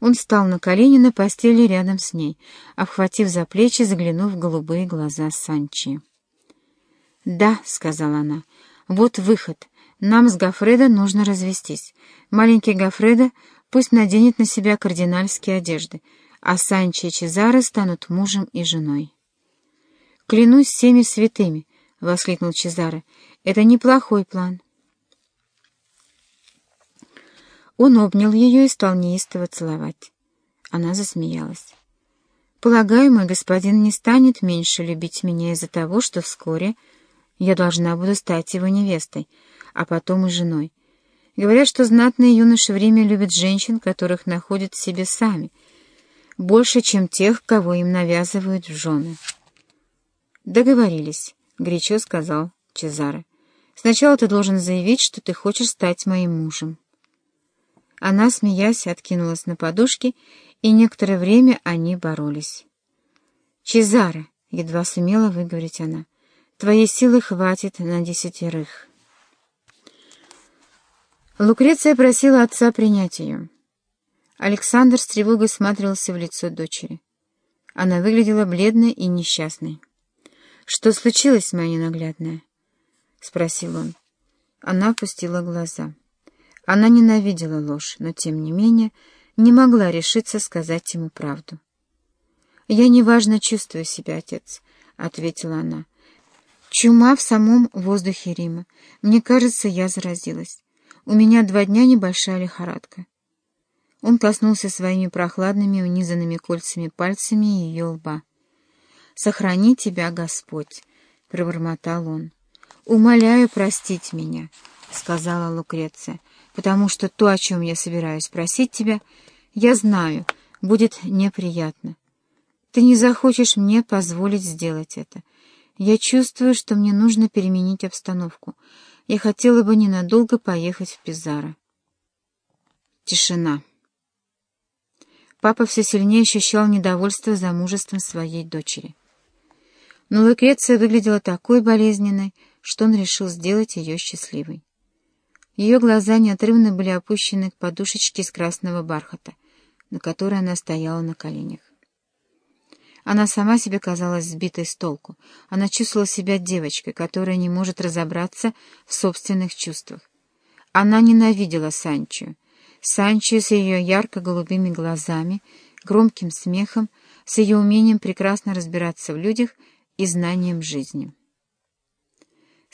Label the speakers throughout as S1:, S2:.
S1: Он встал на колени на постели рядом с ней, обхватив за плечи, заглянув в голубые глаза Санчи. «Да», — сказала она, — «вот выход. Нам с Гафредо нужно развестись. Маленький Гафредо пусть наденет на себя кардинальские одежды, а Санчи и Чезаре станут мужем и женой». «Клянусь всеми святыми», — воскликнул Чезаре, — «это неплохой план». Он обнял ее и стал неистово целовать. Она засмеялась. «Полагаю, мой господин не станет меньше любить меня из-за того, что вскоре я должна буду стать его невестой, а потом и женой. Говорят, что знатные юноши время любят женщин, которых находят в себе сами, больше, чем тех, кого им навязывают в жены». «Договорились», — горячо сказал Чезаре. «Сначала ты должен заявить, что ты хочешь стать моим мужем». Она, смеясь, откинулась на подушки, и некоторое время они боролись. «Чезаре!» — едва сумела выговорить она. «Твоей силы хватит на десятерых». Лукреция просила отца принять ее. Александр с тревогой смотрелся в лицо дочери. Она выглядела бледной и несчастной. «Что случилось, моя ненаглядная?» — спросил он. Она опустила глаза. Она ненавидела ложь, но, тем не менее, не могла решиться сказать ему правду. «Я неважно чувствую себя, отец», — ответила она. «Чума в самом воздухе Рима. Мне кажется, я заразилась. У меня два дня небольшая лихорадка». Он коснулся своими прохладными, унизанными кольцами пальцами ее лба. «Сохрани тебя, Господь!» — пробормотал он. «Умоляю простить меня», — сказала Лукреция потому что то, о чем я собираюсь просить тебя, я знаю, будет неприятно. Ты не захочешь мне позволить сделать это. Я чувствую, что мне нужно переменить обстановку. Я хотела бы ненадолго поехать в Пизаро. Тишина. Папа все сильнее ощущал недовольство замужеством своей дочери. Но Лукреция выглядела такой болезненной, что он решил сделать ее счастливой. Ее глаза неотрывно были опущены к подушечке из красного бархата, на которой она стояла на коленях. Она сама себе казалась сбитой с толку. Она чувствовала себя девочкой, которая не может разобраться в собственных чувствах. Она ненавидела Санчо. Санчо с ее ярко-голубыми глазами, громким смехом, с ее умением прекрасно разбираться в людях и знанием жизни.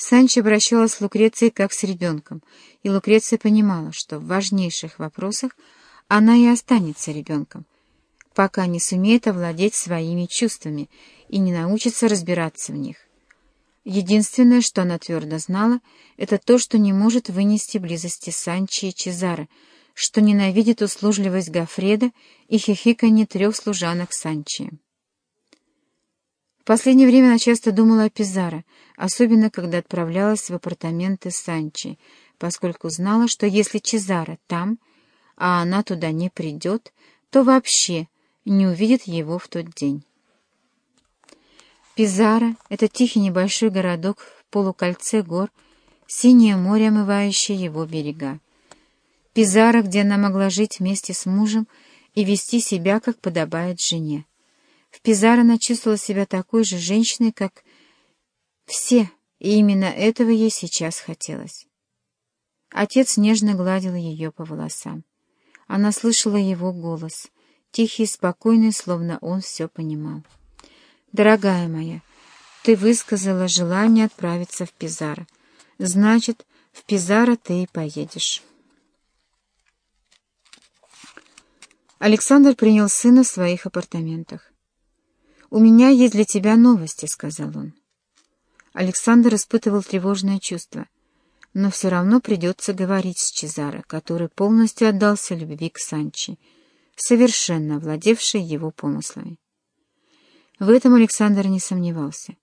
S1: Санчо обращалась с Лукрецией как с ребенком, и Лукреция понимала, что в важнейших вопросах она и останется ребенком, пока не сумеет овладеть своими чувствами и не научится разбираться в них. Единственное, что она твердо знала, это то, что не может вынести близости Санчи и Чезары, что ненавидит услужливость Гафреда и хихиканье трех служанок Санчи. В последнее время она часто думала о Пизаро, особенно когда отправлялась в апартаменты Санчи, поскольку знала, что если Чезаро там, а она туда не придет, то вообще не увидит его в тот день. Пизаро — это тихий небольшой городок в полукольце гор, синее море, омывающее его берега. Пизаро, где она могла жить вместе с мужем и вести себя, как подобает жене. В Пизаро она чувствовала себя такой же женщиной, как все, и именно этого ей сейчас хотелось. Отец нежно гладил ее по волосам. Она слышала его голос, тихий и спокойный, словно он все понимал. «Дорогая моя, ты высказала желание отправиться в Пизаро. Значит, в Пизаро ты и поедешь». Александр принял сына в своих апартаментах. «У меня есть для тебя новости», — сказал он. Александр испытывал тревожное чувство, но все равно придется говорить с Чезаро, который полностью отдался любви к Санчи, совершенно владевшей его помыслами. В этом Александр не сомневался.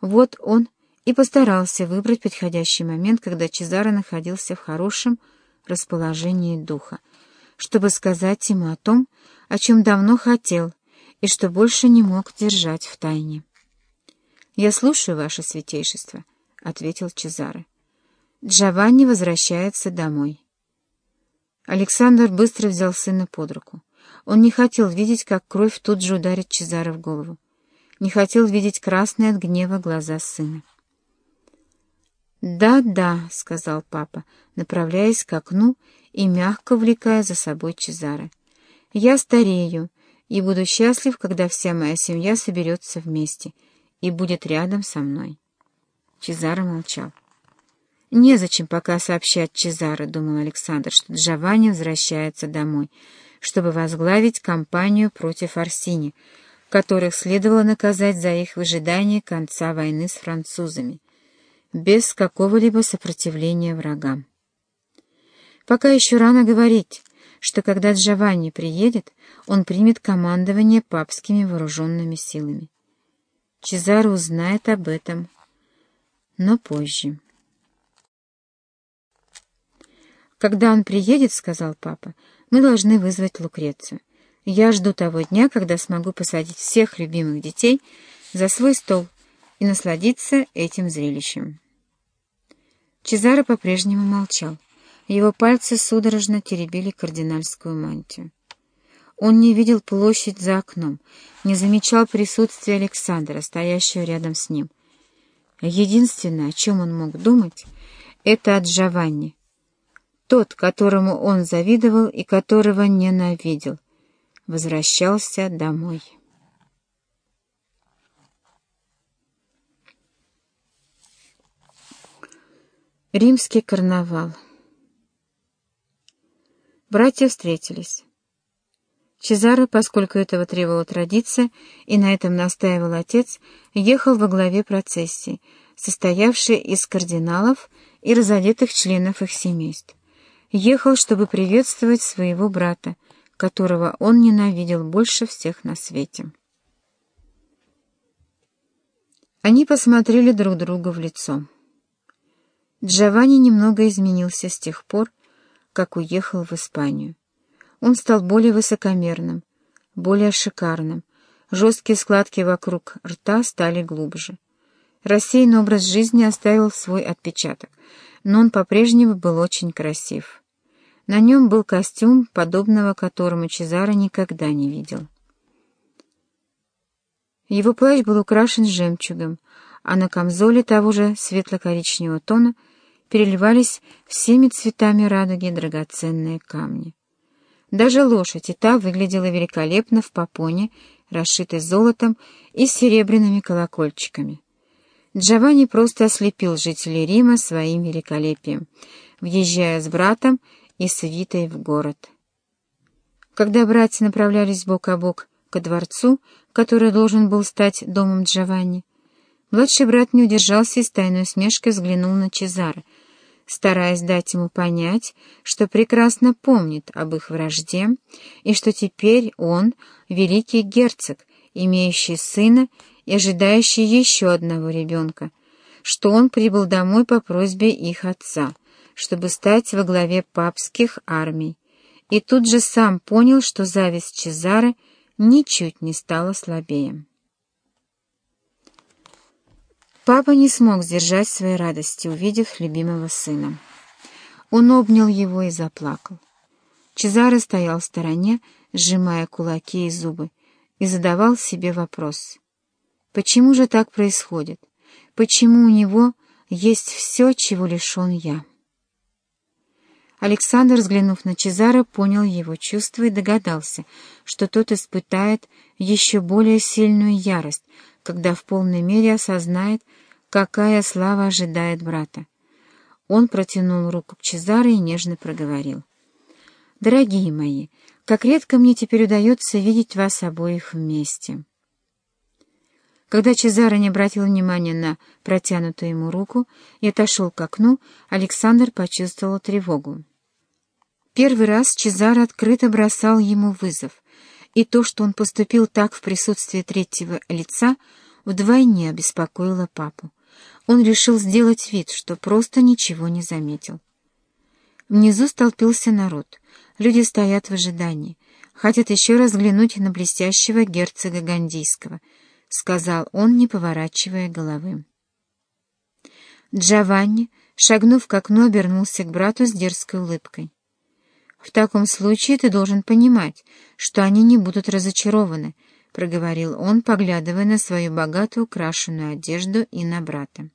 S1: Вот он и постарался выбрать подходящий момент, когда Чезаро находился в хорошем расположении духа, чтобы сказать ему о том, о чем давно хотел, и что больше не мог держать в тайне. «Я слушаю, ваше святейшество», — ответил Чезаре. «Джованни возвращается домой». Александр быстро взял сына под руку. Он не хотел видеть, как кровь тут же ударит Чезаро в голову. Не хотел видеть красные от гнева глаза сына. «Да-да», — сказал папа, направляясь к окну и мягко влекая за собой Чезаро. «Я старею и буду счастлив, когда вся моя семья соберется вместе и будет рядом со мной». Чезаро молчал. «Незачем пока сообщать Чезаро», — думал Александр, что Джованни возвращается домой, чтобы возглавить кампанию против Арсини, которых следовало наказать за их выжидание конца войны с французами без какого-либо сопротивления врагам. Пока еще рано говорить, что когда Джованни приедет, он примет командование папскими вооруженными силами. Чезаро узнает об этом, но позже. «Когда он приедет, — сказал папа, — мы должны вызвать Лукрецию. Я жду того дня, когда смогу посадить всех любимых детей за свой стол и насладиться этим зрелищем». Чезаро по-прежнему молчал. Его пальцы судорожно теребили кардинальскую мантию. Он не видел площадь за окном, не замечал присутствия Александра, стоящего рядом с ним. Единственное, о чем он мог думать, это о Джованни. Тот, которому он завидовал и которого ненавидел, возвращался домой. Римский карнавал. Братья встретились. Чезаро, поскольку этого требовала традиция, и на этом настаивал отец, ехал во главе процессии, состоявшей из кардиналов и разодетых членов их семейств. Ехал, чтобы приветствовать своего брата, которого он ненавидел больше всех на свете. Они посмотрели друг другу в лицо. Джованни немного изменился с тех пор, как уехал в Испанию. Он стал более высокомерным, более шикарным, жесткие складки вокруг рта стали глубже. Рассеянный образ жизни оставил свой отпечаток, но он по-прежнему был очень красив. На нем был костюм, подобного которому Чезаро никогда не видел. Его плащ был украшен жемчугом, а на камзоле того же светло-коричневого тона — переливались всеми цветами радуги драгоценные камни. Даже лошадь и та выглядела великолепно в попоне, расшитой золотом и серебряными колокольчиками. Джованни просто ослепил жителей Рима своим великолепием, въезжая с братом и свитой в город. Когда братья направлялись бок о бок ко дворцу, который должен был стать домом Джованни, младший брат не удержался и с тайной усмешкой взглянул на Чезаро, стараясь дать ему понять, что прекрасно помнит об их вражде и что теперь он — великий герцог, имеющий сына и ожидающий еще одного ребенка, что он прибыл домой по просьбе их отца, чтобы стать во главе папских армий, и тут же сам понял, что зависть Чезары ничуть не стала слабее. Папа не смог сдержать своей радости, увидев любимого сына. Он обнял его и заплакал. Чезаро стоял в стороне, сжимая кулаки и зубы, и задавал себе вопрос. Почему же так происходит? Почему у него есть все, чего лишен я? Александр, взглянув на Чезаро, понял его чувства и догадался, что тот испытает еще более сильную ярость, когда в полной мере осознает, какая слава ожидает брата. Он протянул руку к Чезаре и нежно проговорил. «Дорогие мои, как редко мне теперь удается видеть вас обоих вместе». Когда Чезаро не обратил внимания на протянутую ему руку и отошел к окну, Александр почувствовал тревогу. Первый раз Чезаро открыто бросал ему вызов, и то, что он поступил так в присутствии третьего лица, вдвойне обеспокоило папу. Он решил сделать вид, что просто ничего не заметил. Внизу столпился народ. Люди стоят в ожидании. Хотят еще раз взглянуть на блестящего герцога Гандийского, — сказал он, не поворачивая головы. Джованни, шагнув к окну, обернулся к брату с дерзкой улыбкой. «В таком случае ты должен понимать, что они не будут разочарованы», — проговорил он, поглядывая на свою богатую украшенную одежду и на брата.